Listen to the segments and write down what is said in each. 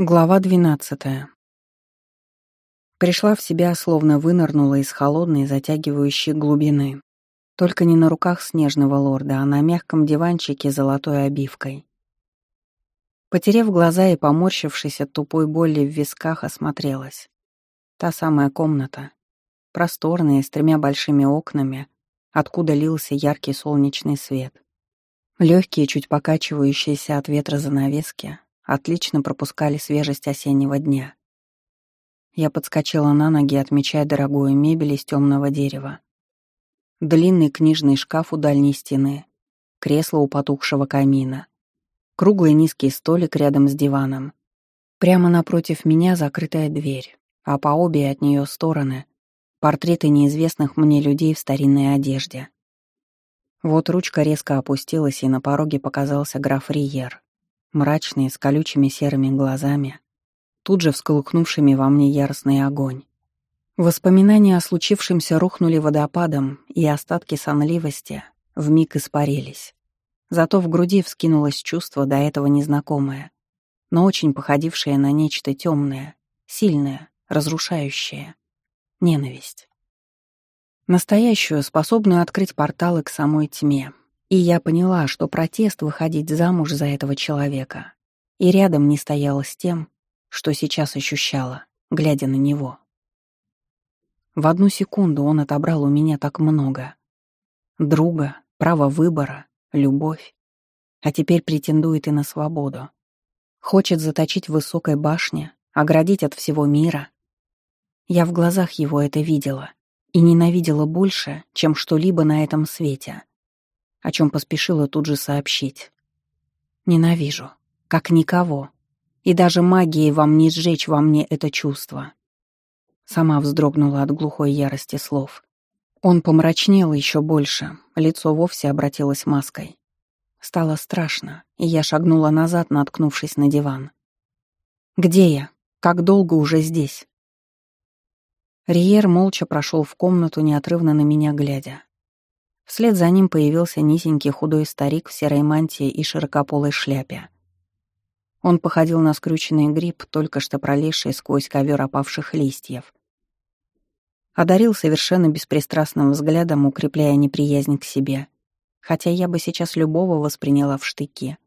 Глава 12. Пришла в себя, словно вынырнула из холодной, затягивающей глубины. Только не на руках снежного лорда, а на мягком диванчике с золотой обивкой. Потерев глаза и поморщившись от тупой боли в висках, осмотрелась. Та самая комната. Просторная, с тремя большими окнами, откуда лился яркий солнечный свет. Легкие, чуть покачивающиеся от ветра занавески — отлично пропускали свежесть осеннего дня. Я подскочила на ноги, отмечая дорогую мебель из темного дерева. Длинный книжный шкаф у дальней стены, кресло у потухшего камина, круглый низкий столик рядом с диваном. Прямо напротив меня закрытая дверь, а по обе от нее стороны — портреты неизвестных мне людей в старинной одежде. Вот ручка резко опустилась, и на пороге показался граф Риер мрачные, с колючими серыми глазами, тут же всколыхнувшими во мне яростный огонь. Воспоминания о случившемся рухнули водопадом, и остатки сонливости вмиг испарились. Зато в груди вскинулось чувство, до этого незнакомое, но очень походившее на нечто темное, сильное, разрушающее. Ненависть. Настоящую, способную открыть порталы к самой тьме, и я поняла, что протест выходить замуж за этого человека и рядом не стояла с тем, что сейчас ощущала, глядя на него. В одну секунду он отобрал у меня так много. Друга, право выбора, любовь. А теперь претендует и на свободу. Хочет заточить в высокой башне, оградить от всего мира. Я в глазах его это видела и ненавидела больше, чем что-либо на этом свете — о чем поспешила тут же сообщить. Ненавижу, как никого. И даже магией вам не сжечь во мне это чувство. Сама вздрогнула от глухой ярости слов. Он помрачнел еще больше, лицо вовсе обратилось маской. Стало страшно, и я шагнула назад, наткнувшись на диван. «Где я? Как долго уже здесь?» Риер молча прошел в комнату, неотрывно на меня глядя. Вслед за ним появился низенький худой старик в серой мантии и широкополой шляпе. Он походил на скрученный гриб, только что пролезший сквозь ковер опавших листьев. Одарил совершенно беспристрастным взглядом, укрепляя неприязнь к себе. Хотя я бы сейчас любого восприняла в штыке,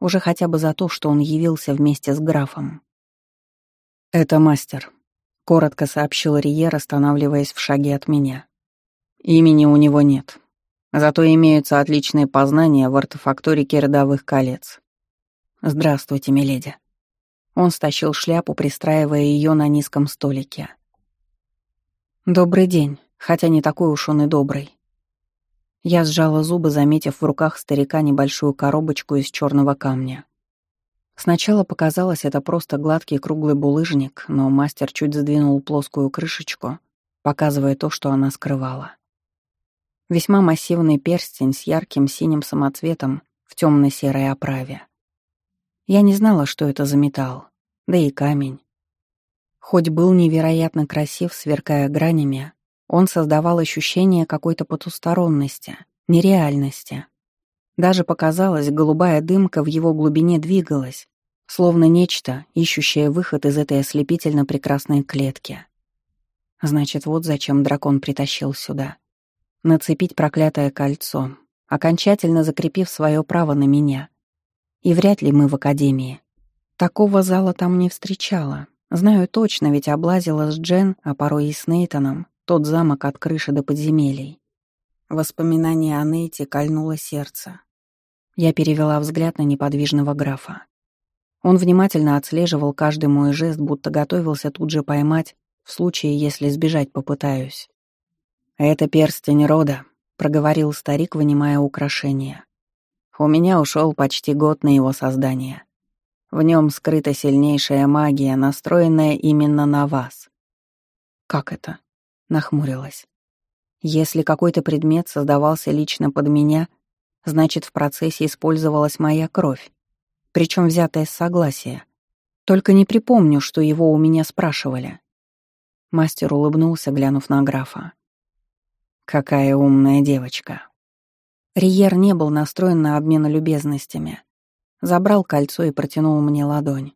Уже хотя бы за то, что он явился вместе с графом. «Это мастер», — коротко сообщил Риер, останавливаясь в шаге от меня. Имени у него нет. Зато имеются отличные познания в артефакторике родовых колец. «Здравствуйте, миледи». Он стащил шляпу, пристраивая ее на низком столике. «Добрый день, хотя не такой уж он и добрый». Я сжала зубы, заметив в руках старика небольшую коробочку из черного камня. Сначала показалось это просто гладкий круглый булыжник, но мастер чуть сдвинул плоскую крышечку, показывая то, что она скрывала. Весьма массивный перстень с ярким синим самоцветом в темно-серой оправе. Я не знала, что это за металл, да и камень. Хоть был невероятно красив, сверкая гранями, он создавал ощущение какой-то потусторонности, нереальности. Даже показалось, голубая дымка в его глубине двигалась, словно нечто, ищущее выход из этой ослепительно прекрасной клетки. Значит, вот зачем дракон притащил сюда — нацепить проклятое кольцо, окончательно закрепив свое право на меня. И вряд ли мы в академии. Такого зала там не встречала. Знаю точно, ведь облазила с Джен, а порой и с Нейтаном, тот замок от крыши до подземелий. Воспоминание о Нейте кольнуло сердце. Я перевела взгляд на неподвижного графа. Он внимательно отслеживал каждый мой жест, будто готовился тут же поймать, в случае, если сбежать попытаюсь. «Это перстень рода», — проговорил старик, вынимая украшение. «У меня ушел почти год на его создание. В нем скрыта сильнейшая магия, настроенная именно на вас». «Как это?» — нахмурилась. «Если какой-то предмет создавался лично под меня, значит, в процессе использовалась моя кровь, причем взятая с согласия. Только не припомню, что его у меня спрашивали». Мастер улыбнулся, глянув на графа. Какая умная девочка. Риер не был настроен на обмен любезностями. Забрал кольцо и протянул мне ладонь.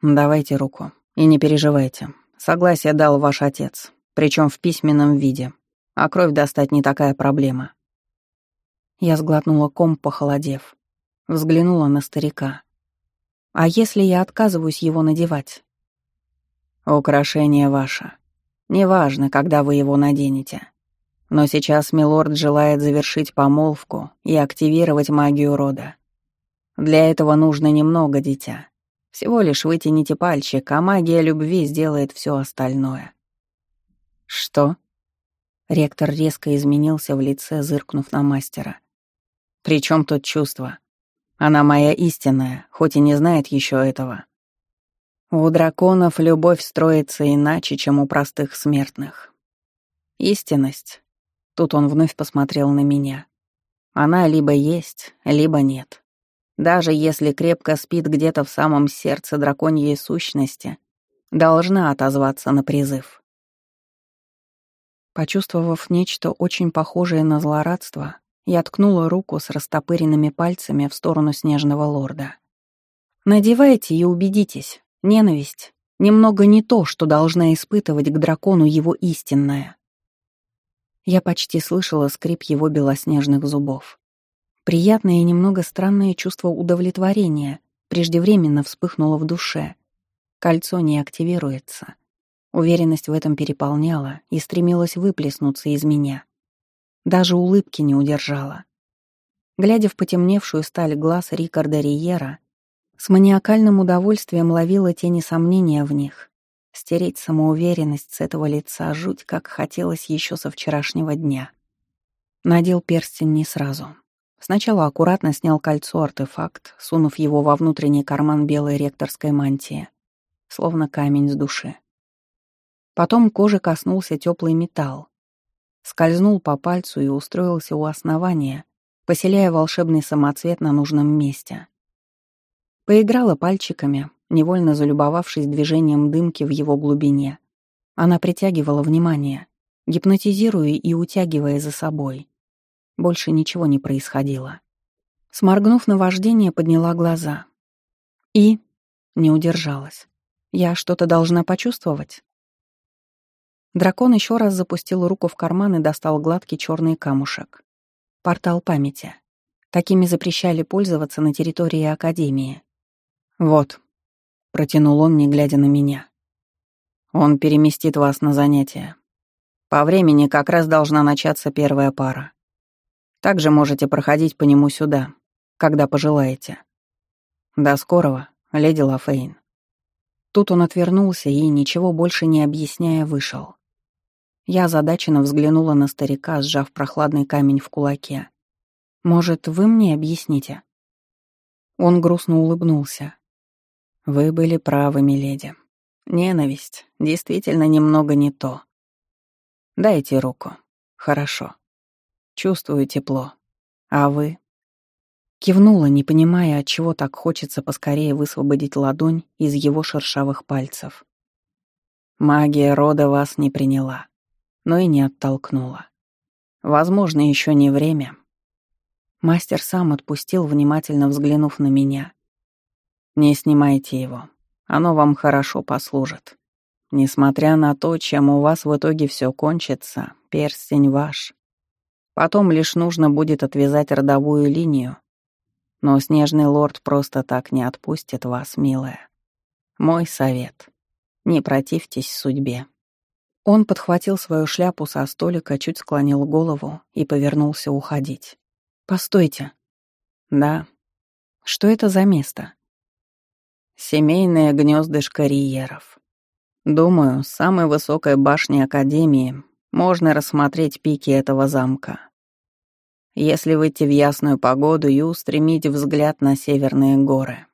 «Давайте руку. И не переживайте. Согласие дал ваш отец, причем в письменном виде. А кровь достать не такая проблема». Я сглотнула ком, похолодев. Взглянула на старика. «А если я отказываюсь его надевать?» «Украшение ваше. Неважно, когда вы его наденете. Но сейчас Милорд желает завершить помолвку и активировать магию рода. Для этого нужно немного, дитя. Всего лишь вытяните пальчик, а магия любви сделает все остальное. Что? Ректор резко изменился в лице, зыркнув на мастера. «При чем тут чувство? Она моя истинная, хоть и не знает еще этого». У драконов любовь строится иначе, чем у простых смертных. Истинность Тут он вновь посмотрел на меня. Она либо есть, либо нет. Даже если крепко спит где-то в самом сердце драконьей сущности, должна отозваться на призыв. Почувствовав нечто очень похожее на злорадство, я ткнула руку с растопыренными пальцами в сторону снежного лорда. «Надевайте и убедитесь, ненависть — немного не то, что должна испытывать к дракону его истинная». Я почти слышала скрип его белоснежных зубов. Приятное и немного странное чувство удовлетворения преждевременно вспыхнуло в душе. Кольцо не активируется. Уверенность в этом переполняла и стремилась выплеснуться из меня. Даже улыбки не удержала. Глядя в потемневшую сталь глаз Рикарда Риера, с маниакальным удовольствием ловила тени сомнения в них Стереть самоуверенность с этого лица а жуть, как хотелось еще со вчерашнего дня. Надел перстень не сразу. Сначала аккуратно снял кольцо-артефакт, сунув его во внутренний карман белой ректорской мантии, словно камень с души. Потом кожи коснулся теплый металл. Скользнул по пальцу и устроился у основания, поселяя волшебный самоцвет на нужном месте. Поиграла пальчиками, невольно залюбовавшись движением дымки в его глубине. Она притягивала внимание, гипнотизируя и утягивая за собой. Больше ничего не происходило. Сморгнув на вождение, подняла глаза. И не удержалась. «Я что-то должна почувствовать?» Дракон еще раз запустил руку в карман и достал гладкий черный камушек. Портал памяти. Такими запрещали пользоваться на территории Академии. «Вот», — протянул он, не глядя на меня. «Он переместит вас на занятия. По времени как раз должна начаться первая пара. Также можете проходить по нему сюда, когда пожелаете. До скорого, леди Лафейн». Тут он отвернулся и, ничего больше не объясняя, вышел. Я озадаченно взглянула на старика, сжав прохладный камень в кулаке. «Может, вы мне объясните?» Он грустно улыбнулся, вы были правы, миледи. Ненависть действительно немного не то. Дайте руку. Хорошо. Чувствую тепло. А вы? Кивнула, не понимая, от чего так хочется поскорее высвободить ладонь из его шершавых пальцев. Магия рода вас не приняла, но и не оттолкнула. Возможно, еще не время. Мастер сам отпустил, внимательно взглянув на меня — не снимайте его. Оно вам хорошо послужит. Несмотря на то, чем у вас в итоге все кончится, перстень ваш. Потом лишь нужно будет отвязать родовую линию. Но снежный лорд просто так не отпустит вас, милая. Мой совет. Не противьтесь судьбе. Он подхватил свою шляпу со столика, чуть склонил голову и повернулся уходить. «Постойте». «Да». «Что это за место?» Семейное гнездышко риеров. Думаю, с самой высокой башни Академии можно рассмотреть пики этого замка. Если выйти в ясную погоду и устремить взгляд на северные горы.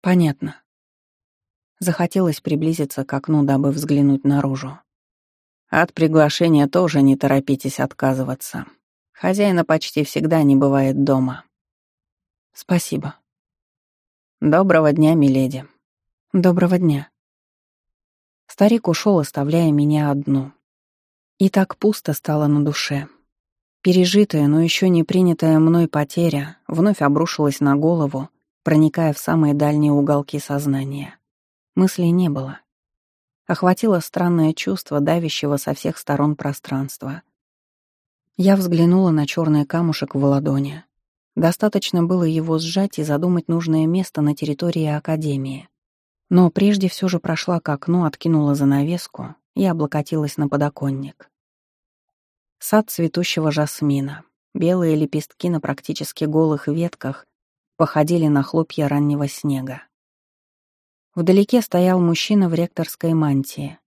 Понятно. Захотелось приблизиться к окну, дабы взглянуть наружу. От приглашения тоже не торопитесь отказываться. Хозяина почти всегда не бывает дома. Спасибо. «Доброго дня, миледи». «Доброго дня». Старик ушел, оставляя меня одну. И так пусто стало на душе. Пережитая, но еще не принятая мной потеря вновь обрушилась на голову, проникая в самые дальние уголки сознания. Мыслей не было. Охватило странное чувство давящего со всех сторон пространства. Я взглянула на черный камушек в ладони, Достаточно было его сжать и задумать нужное место на территории Академии. Но прежде все же прошла к окну, откинула занавеску и облокотилась на подоконник. Сад цветущего жасмина. Белые лепестки на практически голых ветках походили на хлопья раннего снега. Вдалеке стоял мужчина в ректорской мантии.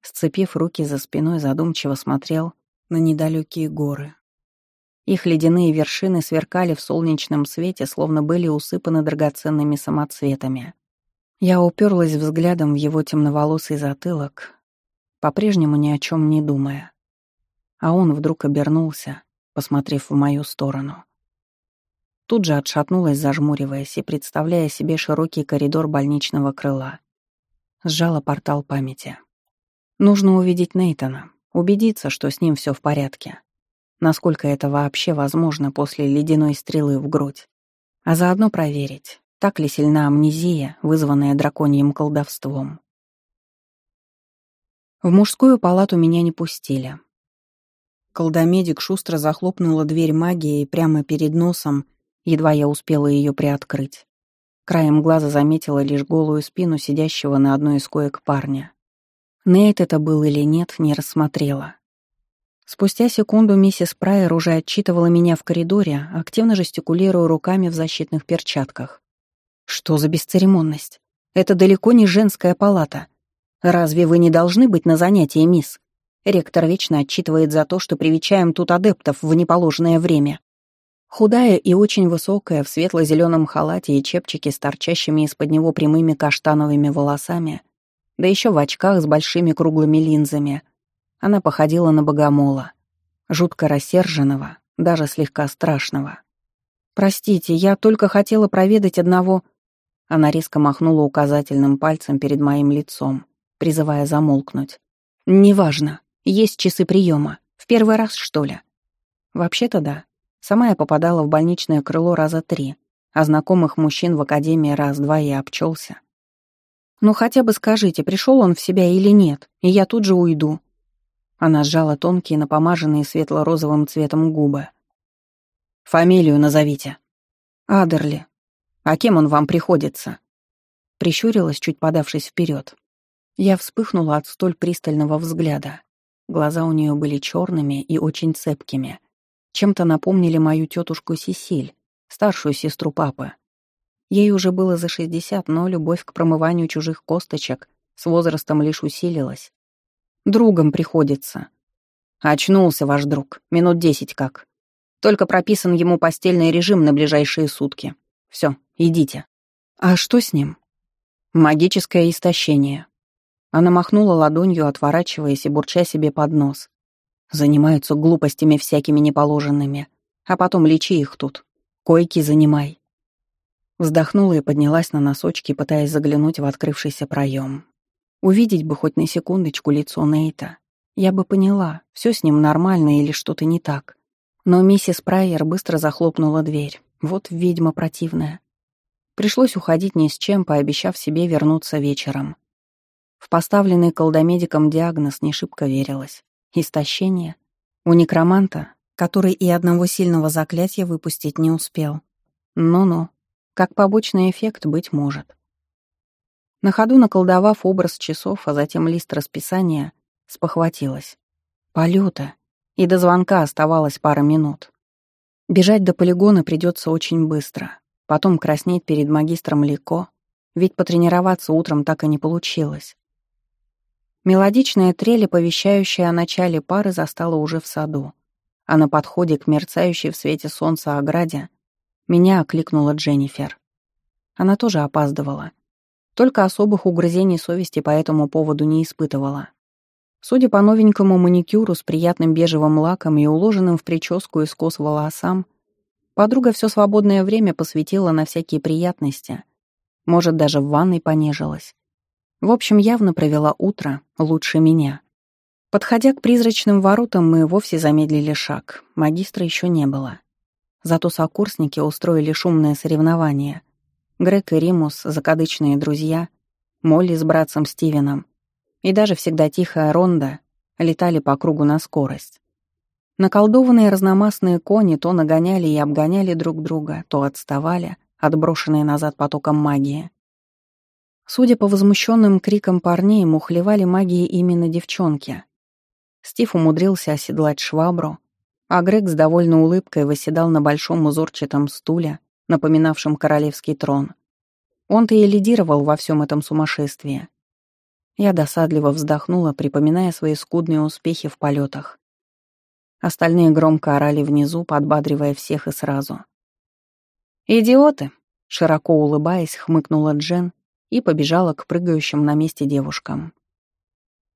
Сцепив руки за спиной, задумчиво смотрел на недалекие горы, их ледяные вершины сверкали в солнечном свете, словно были усыпаны драгоценными самоцветами. Я уперлась взглядом в его темноволосый затылок, по-прежнему ни о чем не думая. А он вдруг обернулся, посмотрев в мою сторону. Тут же отшатнулась, зажмуриваясь и представляя себе широкий коридор больничного крыла. Сжала портал памяти. Нужно увидеть Нейтона, убедиться, что с ним все в порядке насколько это вообще возможно после ледяной стрелы в грудь, а заодно проверить, так ли сильна амнезия, вызванная драконьим колдовством. В мужскую палату меня не пустили. Колдомедик шустро захлопнула дверь магии прямо перед носом, едва я успела ее приоткрыть. Краем глаза заметила лишь голую спину сидящего на одной из коек парня. Нейт это был или нет, не рассмотрела. Спустя секунду миссис Прайер уже отчитывала меня в коридоре, активно жестикулируя руками в защитных перчатках. «Что за бесцеремонность? Это далеко не женская палата. Разве вы не должны быть на занятии, мисс? Ректор вечно отчитывает за то, что привечаем тут адептов в неположенное время». Худая и очень высокая, в светло-зеленом халате и чепчике с торчащими из-под него прямыми каштановыми волосами, да еще в очках с большими круглыми линзами — она походила на богомола, жутко рассерженного, даже слегка страшного. «Простите, я только хотела проведать одного...» Она резко махнула указательным пальцем перед моим лицом, призывая замолкнуть. «Неважно. Есть часы приема. В первый раз, что ли?» «Вообще-то да. Сама я попадала в больничное крыло раза три, а знакомых мужчин в академии раз-два и обчелся. «Ну хотя бы скажите, пришел он в себя или нет, и я тут же уйду. Она сжала тонкие, напомаженные светло-розовым цветом губы. «Фамилию назовите». «Адерли». «А кем он вам приходится?» Прищурилась, чуть подавшись вперед. Я вспыхнула от столь пристального взгляда. Глаза у нее были черными и очень цепкими. Чем-то напомнили мою тетушку Сесиль, старшую сестру папы. Ей уже было за 60, но любовь к промыванию чужих косточек с возрастом лишь усилилась. Другом приходится. Очнулся ваш друг, минут десять как. Только прописан ему постельный режим на ближайшие сутки. Все, идите. А что с ним? Магическое истощение. Она махнула ладонью, отворачиваясь и бурча себе под нос. Занимаются глупостями всякими неположенными, а потом лечи их тут. Койки занимай. Вздохнула и поднялась на носочки, пытаясь заглянуть в открывшийся проем. Увидеть бы хоть на секундочку лицо Нейта. Я бы поняла, все с ним нормально или что-то не так. Но миссис Прайер быстро захлопнула дверь. Вот ведьма противная. Пришлось уходить ни с чем, пообещав себе вернуться вечером. В поставленный колдомедиком диагноз не шибко верилось. Истощение. У некроманта, который и одного сильного заклятия выпустить не успел. Ну-ну, как побочный эффект быть может. На ходу наколдовав образ часов, а затем лист расписания, спохватилась. Полета. И до звонка оставалось пара минут. Бежать до полигона придется очень быстро. Потом краснеть перед магистром легко, ведь потренироваться утром так и не получилось. Мелодичная трель, оповещающая о начале пары, застала уже в саду. А на подходе к мерцающей в свете солнца ограде меня окликнула Дженнифер. Она тоже опаздывала — только особых угрызений совести по этому поводу не испытывала. Судя по новенькому маникюру с приятным бежевым лаком и уложенным в прическу из кос волосам, подруга все свободное время посвятила на всякие приятности. Может, даже в ванной понежилась. В общем, явно провела утро лучше меня. Подходя к призрачным воротам, мы вовсе замедлили шаг. Магистра еще не было. Зато сокурсники устроили шумное соревнование — Грег и Римус, закадычные друзья, Молли с братцем Стивеном и даже всегда тихая Ронда летали по кругу на скорость. Наколдованные разномастные кони то нагоняли и обгоняли друг друга, то отставали, отброшенные назад потоком магии. Судя по возмущенным крикам парней, мухлевали магии именно девчонки. Стив умудрился оседлать швабру, а Грег с довольной улыбкой восседал на большом узорчатом стуле, напоминавшим королевский трон. Он-то и лидировал во всем этом сумасшествии. Я досадливо вздохнула, припоминая свои скудные успехи в полетах. Остальные громко орали внизу, подбадривая всех и сразу. «Идиоты!» — широко улыбаясь, хмыкнула Джен и побежала к прыгающим на месте девушкам.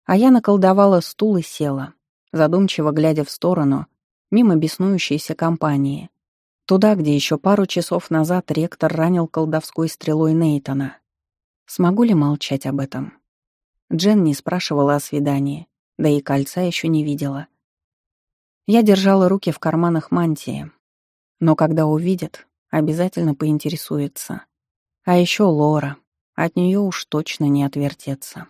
А я наколдовала стул и села, задумчиво глядя в сторону, мимо беснующейся компании, Туда, где еще пару часов назад ректор ранил колдовской стрелой Нейтона. Смогу ли молчать об этом? Джен не спрашивала о свидании, да и кольца еще не видела. Я держала руки в карманах мантии, но когда увидит, обязательно поинтересуется. А еще Лора, от нее уж точно не отвертеться.